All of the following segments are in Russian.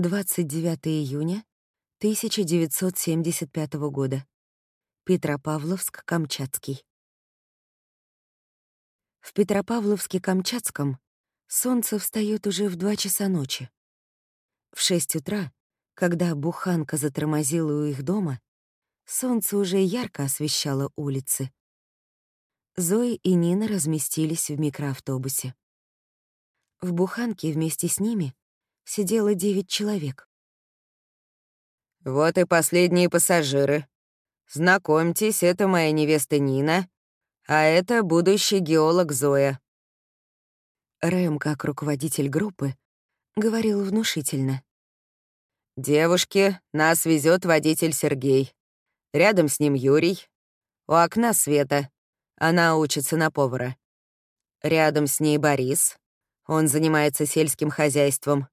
29 июня 1975 года. Петропавловск-Камчатский. В Петропавловске-Камчатском солнце встает уже в 2 часа ночи. В 6 утра, когда буханка затормозила у их дома, солнце уже ярко освещало улицы. Зои и Нина разместились в микроавтобусе. В буханке вместе с ними сидело девять человек. «Вот и последние пассажиры. Знакомьтесь, это моя невеста Нина, а это будущий геолог Зоя». Рэм, как руководитель группы, говорил внушительно. «Девушки, нас везет водитель Сергей. Рядом с ним Юрий. У окна Света. Она учится на повара. Рядом с ней Борис. Он занимается сельским хозяйством.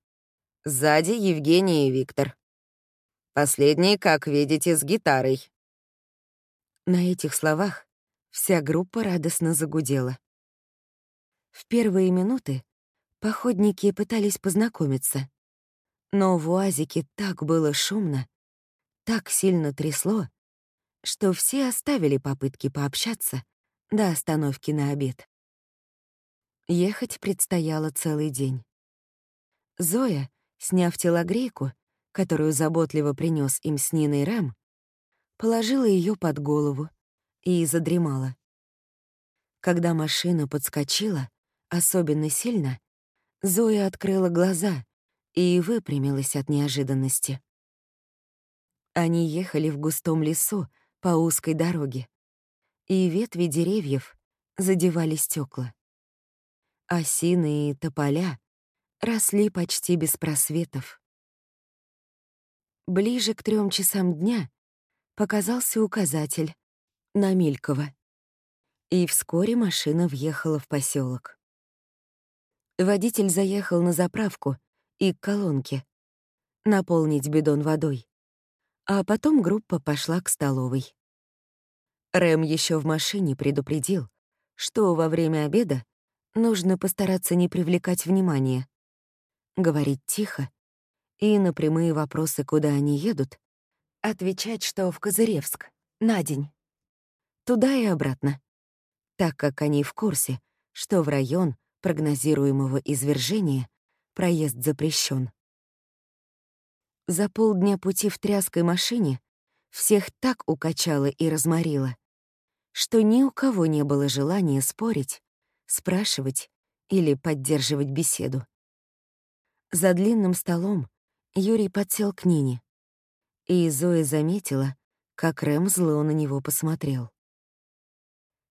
Сзади Евгений и Виктор. Последний, как видите, с гитарой. На этих словах вся группа радостно загудела. В первые минуты походники пытались познакомиться. Но в УАЗике так было шумно, так сильно трясло, что все оставили попытки пообщаться до остановки на обед. Ехать предстояло целый день. Зоя, сняв телогрейку, которую заботливо принес им с Ниной Рэм, положила ее под голову и задремала. Когда машина подскочила, особенно сильно, Зоя открыла глаза и выпрямилась от неожиданности. Они ехали в густом лесу по узкой дороге и ветви деревьев задевали стекла. Осины и тополя росли почти без просветов. Ближе к трем часам дня показался указатель на Мильково, и вскоре машина въехала в поселок. Водитель заехал на заправку и к колонке, наполнить бидон водой, а потом группа пошла к столовой. Рэм еще в машине предупредил, что во время обеда нужно постараться не привлекать внимания, говорить тихо и на прямые вопросы, куда они едут, отвечать, что в Козыревск, на день. Туда и обратно, так как они в курсе, что в район прогнозируемого извержения проезд запрещен. За полдня пути в тряской машине всех так укачало и разморило, что ни у кого не было желания спорить, спрашивать или поддерживать беседу. За длинным столом Юрий подсел к Нине, и Зоя заметила, как Рэм зло на него посмотрел.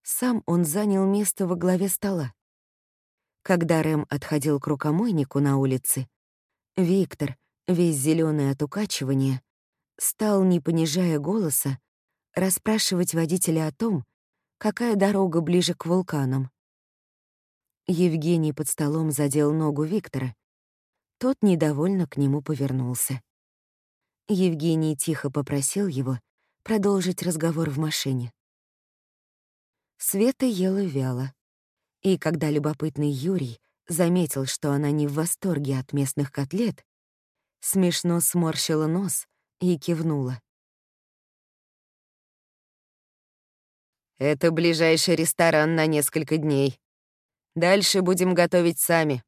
Сам он занял место во главе стола. Когда Рэм отходил к рукомойнику на улице, Виктор, весь зеленый от укачивания, стал, не понижая голоса, расспрашивать водителя о том, какая дорога ближе к вулканам. Евгений под столом задел ногу Виктора. Тот недовольно к нему повернулся. Евгений тихо попросил его продолжить разговор в машине. Света ела вяло. И когда любопытный Юрий заметил, что она не в восторге от местных котлет, смешно сморщила нос и кивнула. Это ближайший ресторан на несколько дней. Дальше будем готовить сами.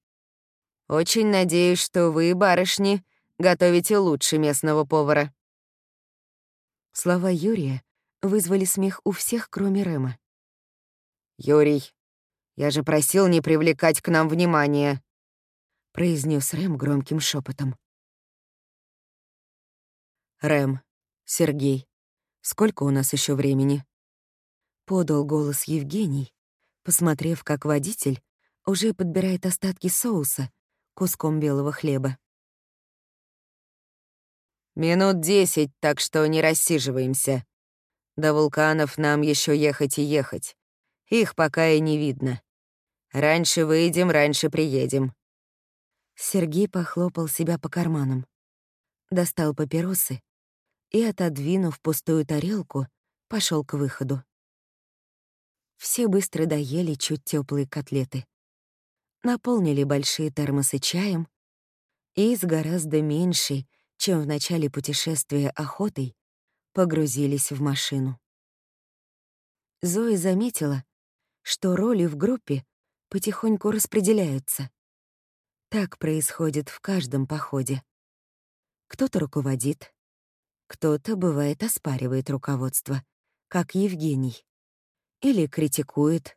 Очень надеюсь, что вы, барышни, готовите лучше местного повара». Слова Юрия вызвали смех у всех, кроме Рэма. «Юрий, я же просил не привлекать к нам внимания», — произнес Рэм громким шепотом. «Рэм, Сергей, сколько у нас еще времени?» подал голос Евгений, посмотрев, как водитель уже подбирает остатки соуса куском белого хлеба. «Минут десять, так что не рассиживаемся. До вулканов нам еще ехать и ехать. Их пока и не видно. Раньше выйдем, раньше приедем». Сергей похлопал себя по карманам, достал папиросы и, отодвинув пустую тарелку, пошел к выходу. Все быстро доели чуть теплые котлеты. Наполнили большие термосы чаем и с гораздо меньшей, чем в начале путешествия охотой, погрузились в машину. Зоя заметила, что роли в группе потихоньку распределяются. Так происходит в каждом походе. Кто-то руководит, кто-то, бывает, оспаривает руководство, как Евгений, или критикует.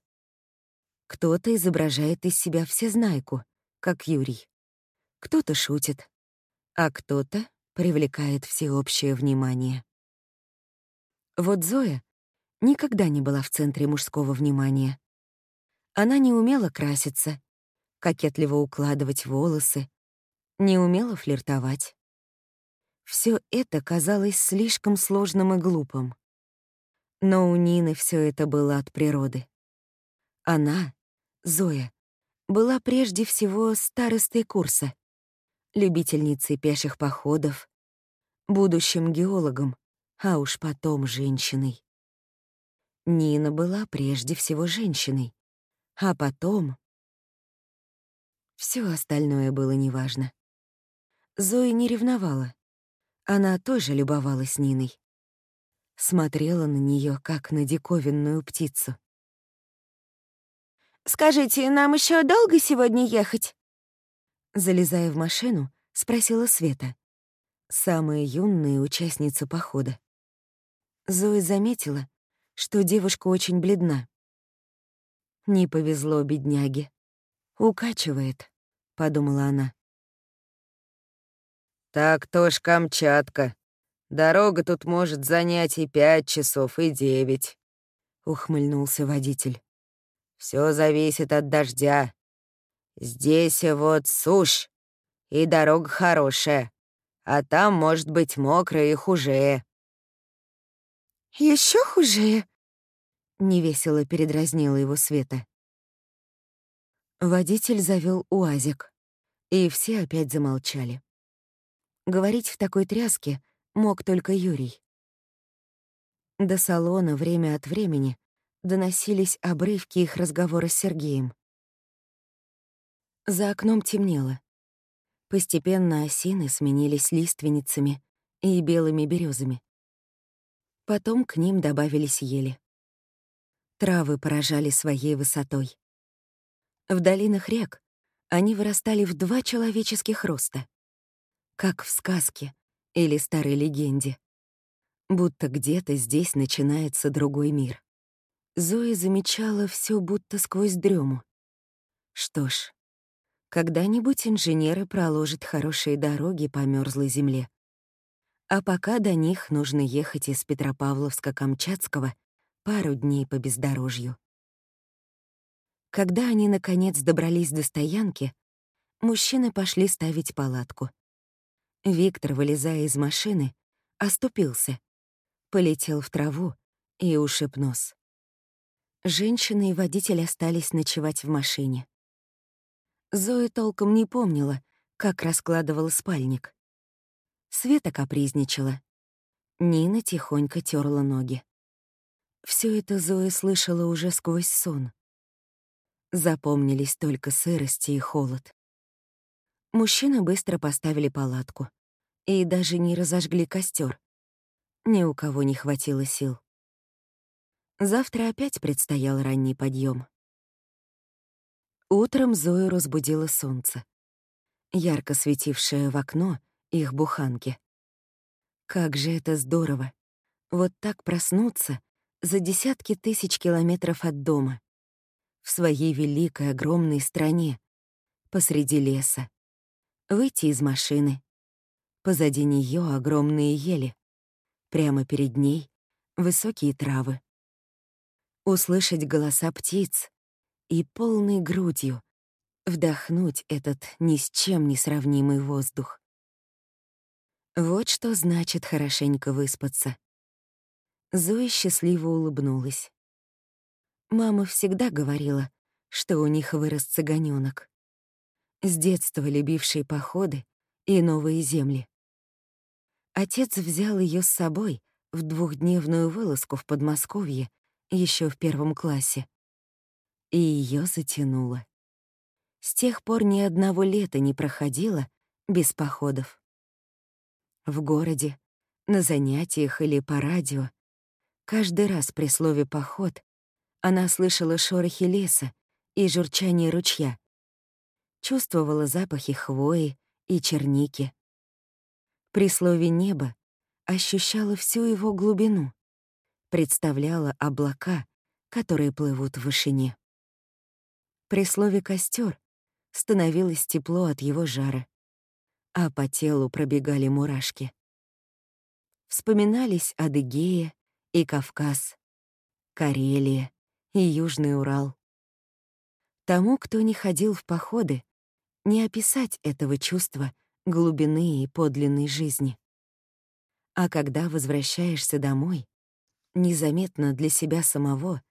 Кто-то изображает из себя всезнайку, как Юрий. Кто-то шутит, а кто-то привлекает всеобщее внимание. Вот Зоя никогда не была в центре мужского внимания. Она не умела краситься, кокетливо укладывать волосы, не умела флиртовать. Все это казалось слишком сложным и глупым. Но у Нины все это было от природы. Она, Зоя, была прежде всего старостой курса, любительницей пеших походов, будущим геологом, а уж потом женщиной. Нина была прежде всего женщиной, а потом... Все остальное было неважно. Зоя не ревновала. Она тоже любовалась Ниной. Смотрела на нее как на диковинную птицу. «Скажите, нам еще долго сегодня ехать?» Залезая в машину, спросила Света, самая юная участница похода. Зоя заметила, что девушка очень бледна. «Не повезло бедняге. Укачивает», — подумала она. «Так-то ж Камчатка. Дорога тут может занять и пять часов, и девять», — ухмыльнулся водитель. Все зависит от дождя. Здесь вот сушь, и дорога хорошая, а там может быть мокро и хуже. Еще хуже? Невесело передразнила его Света. Водитель завел уазик, и все опять замолчали. Говорить в такой тряске мог только Юрий. До салона время от времени доносились обрывки их разговора с Сергеем. За окном темнело. Постепенно осины сменились лиственницами и белыми березами. Потом к ним добавились ели. Травы поражали своей высотой. В долинах рек они вырастали в два человеческих роста, как в сказке или старой легенде, будто где-то здесь начинается другой мир. Зоя замечала все будто сквозь дрему. Что ж, когда-нибудь инженеры проложат хорошие дороги по мерзлой земле. А пока до них нужно ехать из Петропавловска-Камчатского пару дней по бездорожью. Когда они, наконец, добрались до стоянки, мужчины пошли ставить палатку. Виктор, вылезая из машины, оступился, полетел в траву и ушиб нос. Женщина и водитель остались ночевать в машине. Зоя толком не помнила, как раскладывала спальник. Света капризничала. Нина тихонько терла ноги. Все это Зоя слышала уже сквозь сон. Запомнились только сырость и холод. Мужчины быстро поставили палатку и даже не разожгли костер. Ни у кого не хватило сил. Завтра опять предстоял ранний подъем. Утром Зою разбудило солнце, ярко светившее в окно их буханки. Как же это здорово! Вот так проснуться за десятки тысяч километров от дома, в своей великой огромной стране, посреди леса, выйти из машины. Позади нее огромные ели, прямо перед ней высокие травы услышать голоса птиц и полной грудью вдохнуть этот ни с чем не сравнимый воздух. Вот что значит хорошенько выспаться. Зоя счастливо улыбнулась. Мама всегда говорила, что у них вырос цыганёнок. С детства любивший походы и новые земли. Отец взял ее с собой в двухдневную вылазку в Подмосковье еще в первом классе. И ее затянуло. С тех пор ни одного лета не проходило без походов. В городе, на занятиях или по радио, каждый раз при слове «поход» она слышала шорохи леса и журчание ручья, чувствовала запахи хвои и черники. При слове «небо» ощущала всю его глубину, представляла облака, которые плывут в вышине. При слове «костер» становилось тепло от его жара, а по телу пробегали мурашки. Вспоминались Адыгея и Кавказ, Карелия и Южный Урал. Тому, кто не ходил в походы, не описать этого чувства глубины и подлинной жизни. А когда возвращаешься домой, незаметно для себя самого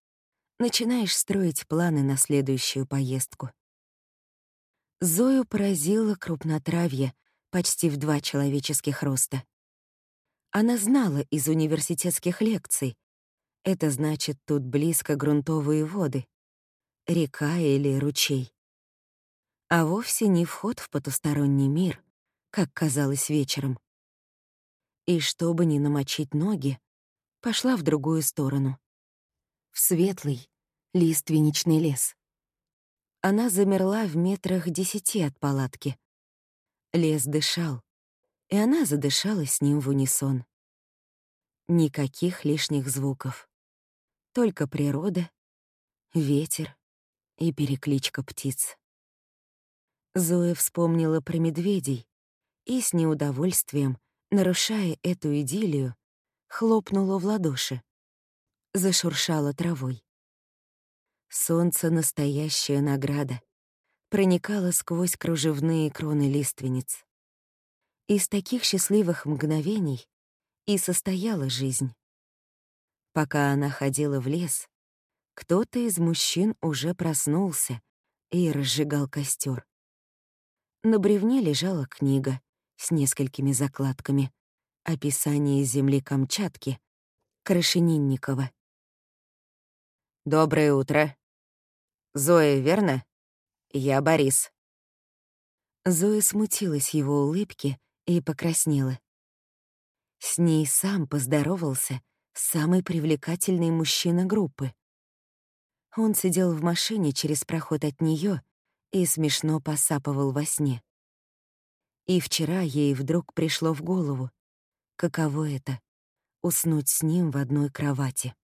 начинаешь строить планы на следующую поездку. Зою поразило крупнотравье почти в два человеческих роста. Она знала из университетских лекций. Это значит, тут близко грунтовые воды, река или ручей. А вовсе не вход в потусторонний мир, как казалось вечером. И чтобы не намочить ноги, пошла в другую сторону в светлый, лиственничный лес. Она замерла в метрах десяти от палатки. Лес дышал, и она задышала с ним в унисон. Никаких лишних звуков. Только природа, ветер и перекличка птиц. Зоя вспомнила про медведей и с неудовольствием, нарушая эту идиллию, хлопнула в ладоши зашуршала травой. Солнце — настоящая награда. Проникало сквозь кружевные кроны лиственниц. Из таких счастливых мгновений и состояла жизнь. Пока она ходила в лес, кто-то из мужчин уже проснулся и разжигал костер. На бревне лежала книга с несколькими закладками, описание земли Камчатки, Крашенинникова. «Доброе утро. Зоя, верно? Я Борис». Зоя смутилась его улыбки и покраснела. С ней сам поздоровался самый привлекательный мужчина группы. Он сидел в машине через проход от нее и смешно посапывал во сне. И вчера ей вдруг пришло в голову, каково это — уснуть с ним в одной кровати.